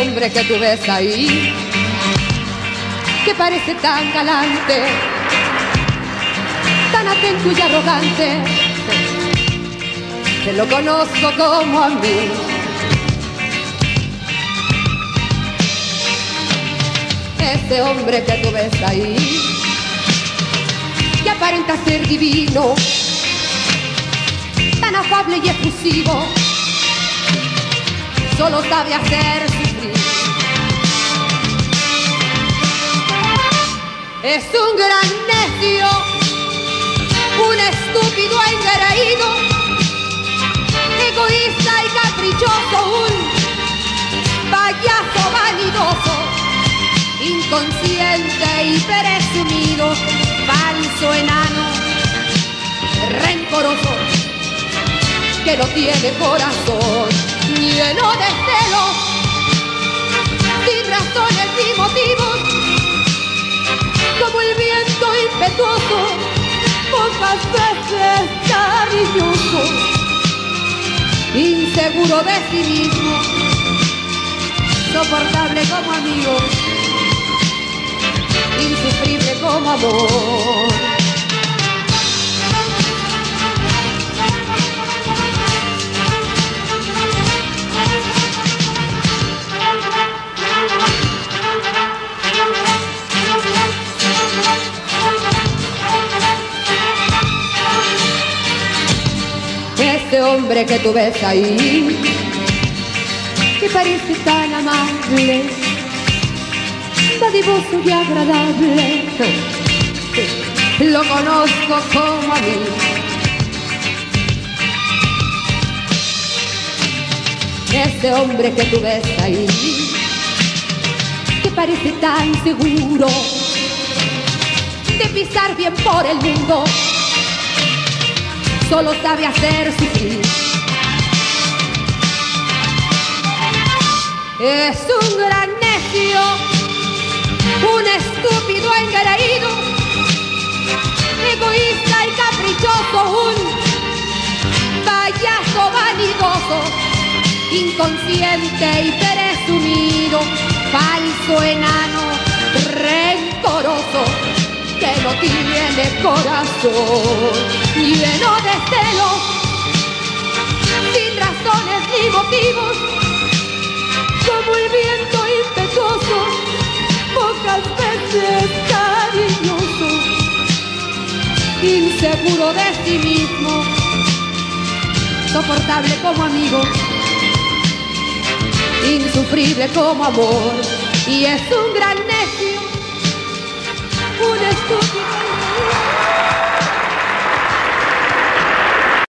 Hombre que tú ves ahí, que parece tan galante, tan atento y arrogante, que lo conozco como a mí. Ese hombre que tú ves ahí, que aparenta ser divino, tan afable y efusivo, solo sabe hacer Es un gran necio, un estúpido engreído, egoísta y caprichoso, un payaso vanidoso, inconsciente y presumido, falso enano, rencoroso, que no tiene corazón lleno de celos, sin razones inseguro de sí mismo, soportable como amigo, insufrible como amor. Este hombre que tú ves ahí, que parece tan amable, dadivoso y agradable, lo conozco como a mí. Este hombre que tú ves ahí, que parece tan seguro de pisar bien por el mundo solo sabe hacer sufrir. Es un gran necio, un estúpido engreído, egoísta y caprichoso, un payaso vanidoso, inconsciente y presumido, falso enano, rencoroso que no tiene corazón, inseguro de sí mismo, soportable como amigo, insufrible como amor, y es un gran